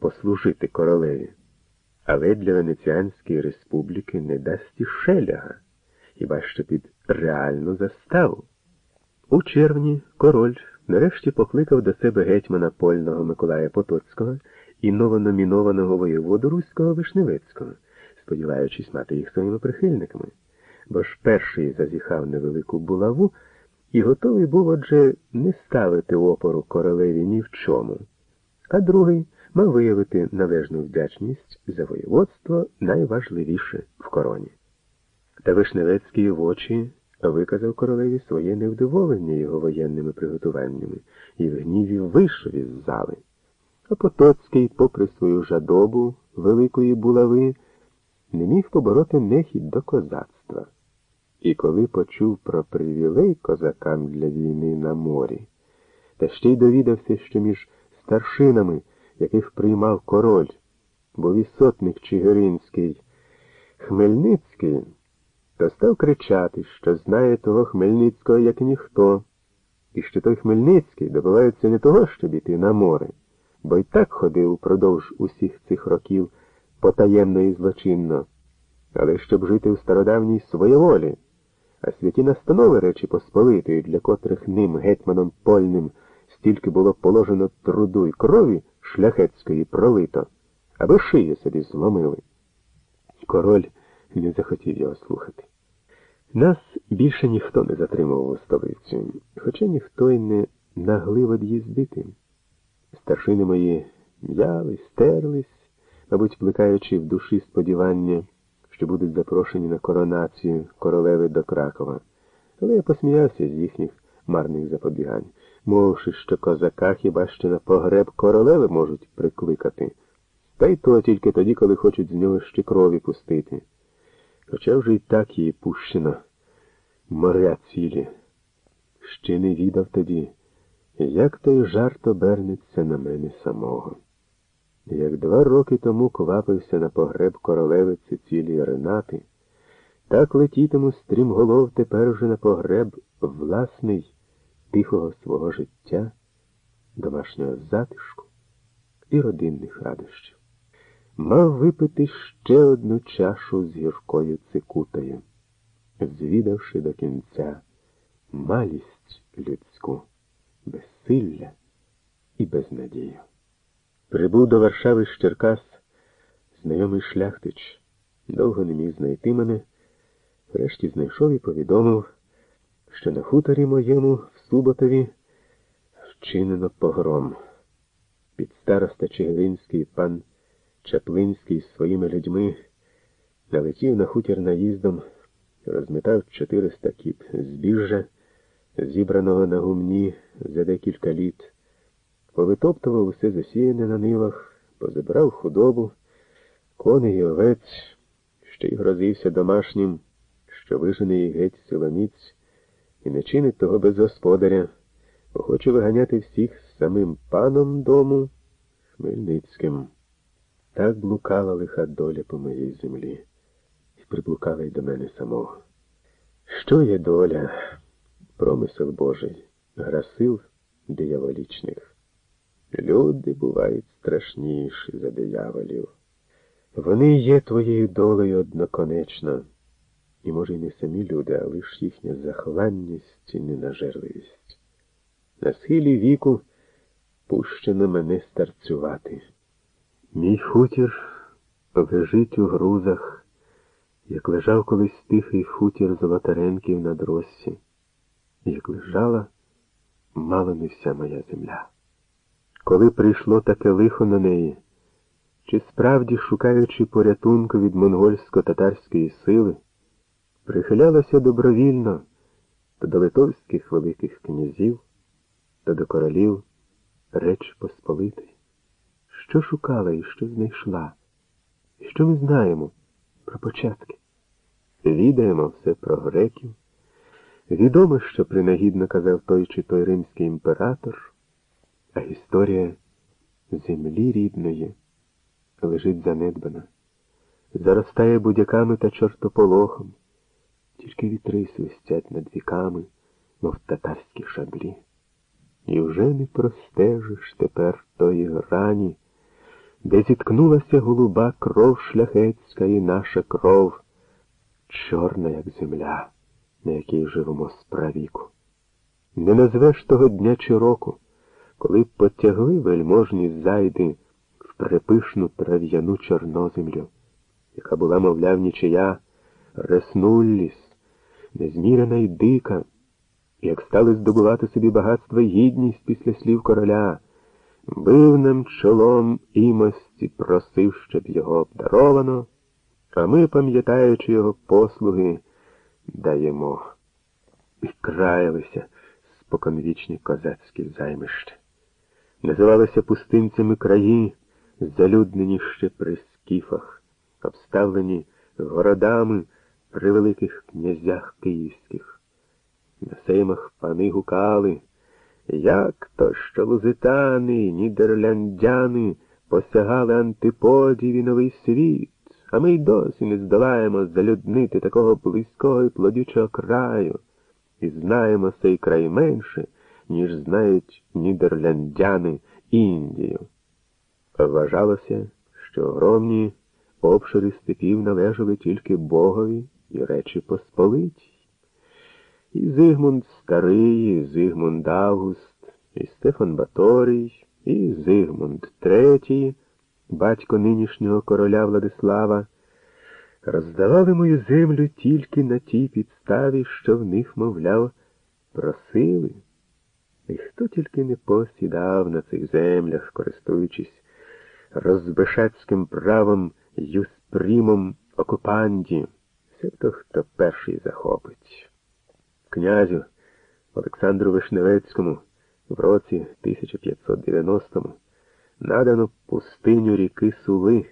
послужити королеві, але для Венеціанської республіки не дасть і шеляга, хіба що під реальну заставу. У червні король нарешті покликав до себе гетьмана польного Миколая Потоцького і новономінованого воєводу Руського Вишневецького, сподіваючись мати їх своїми прихильниками, бо ж перший зазіхав невелику булаву і готовий був, отже, не ставити опору королеві ні в чому, а другий мав виявити належну вдячність за воєводство найважливіше в короні. Та Вишневецький в очі виказав королеві своє невдоволення його воєнними приготуваннями і в гніві вийшов із зали. А Потоцький, попри свою жадобу великої булави, не міг побороти нехідь до козацтва. І коли почув про привілей козакам для війни на морі, та ще й довідався, що між старшинами, яких приймав король, був і сотник Чигиринський, Хмельницький, то став кричати, що знає того Хмельницького, як ніхто, і що той Хмельницький добивається не того, щоб іти на море, бо й так ходив упродовж усіх цих років потаємно і злочинно, але щоб жити у стародавній своєволі, а святі настанови Речі Посполитої, для котрих ним, гетьманом польним, стільки було положено труду й крові шляхетської пролито, аби шиї собі зломили. Король не захотів його слухати. Нас більше ніхто не затримував у столицю, хоча ніхто й не наглив від'їздити. Старшини мої м'ялись, стерлись, мабуть, плекаючи в душі сподівання, що будуть запрошені на коронацію королеви до Кракова. Але я посміявся з їхніх марних запобігань, мовивши, що козака хіба що на погреб королеви можуть прикликати, та й то тільки тоді, коли хочуть з нього ще крові пустити. Хоча вже й так її пущено моря цілі. Ще не відав тоді, як той жарт обернеться на мене самого. Як два роки тому квапився на погреб королеви Цицілії Ренати, так летітиму стрімголов тепер уже на погреб власний тихого свого життя, домашнього затишку і родинних радощів. Мав випити ще одну чашу з гіркою цикутою, звідавши до кінця малість людську, безсилля і безнадію. Прибув до Варшави з Черкас знайомий шляхтич, довго не міг знайти мене, врешті знайшов і повідомив, що на хуторі моєму Суботові вчинено погром. Під староста Чигиринський пан Чаплинський з своїми людьми налетів на хутір наїздом, розметав 400 кіп збіжжя, зібраного на гумні за декілька літ, повитоптував усе засіяне на нивах, позабирав худобу, коней і овець, ще й грозився домашнім, що вижене їх геть силоміць, і не чинить того без господаря, бо виганяти всіх з самим паном дому Хмельницьким. Так блукала лиха доля по моїй землі, і приблукала й до мене самого. Що є доля, промисел Божий, гра сил дияволічних? Люди бувають страшніші за дияволів. Вони є твоєю долею одноконечно, і, може, й не самі люди, а лиш їхня захланність і ненажерливість. На схилі віку пущено мене старцювати. Мій хутір лежить у грузах, як лежав колись тихий хутір Золотаренків на дросі, як лежала мало не вся моя земля. Коли прийшло таке лихо на неї, чи справді, шукаючи порятунку від монгольсько-татарської сили, прихилялася добровільно то до литовських великих князів, то до королів Реч Посполитої. Що шукала і що знайшла? І що ми знаємо про початки? Відаємо все про греків. Відомо, що принагідно казав той чи той римський імператор, а історія землі рідної лежить занедбана, заростає будяками та чортополохом, тільки вітри свистять над віками, мов татарські шаблі. І вже не простежиш тепер тої грані де зіткнулася голуба кров шляхетська і наша кров, чорна, як земля, на якій живемо справіку. Не назвеш того дня чи року, коли потягли вельможні зайди в припишну трав'яну чорноземлю, яка була, мовляв, нічия, реснулліс, незмірена й дика, як стали здобувати собі багатство й гідність після слів короля, бив нам чолом імості, просив, щоб його обдаровано, а ми, пам'ятаючи його послуги, даємо. І краялися споконвічні козацькі займища. Називалися пустинцями краї, залюднені ще при скіфах, обставлені городами при великих князях київських. На сеймах пани гукали, як то що лузитани, нідерляндяни посягали антиподів і новий світ, а ми й досі не здолаємо залюднити такого близького і плодючого краю, і знаємо цей край менше, ніж знають нідерляндяни Індію. Вважалося, що огромні обшири степів належали тільки Богові і Речі Посполитій. І Зигмунд Старий, і Зигмунд Август, і Стефан Баторій, і Зигмунд Третій, батько нинішнього короля Владислава, роздавали мою землю тільки на тій підставі, що в них, мовляв, просили. І хто тільки не посідав на цих землях, користуючись розбишацьким правом юспрімом окупанді, себто хто перший захопить. Князю Олександру Вишневецькому в році 1590-му надано пустиню ріки Сули.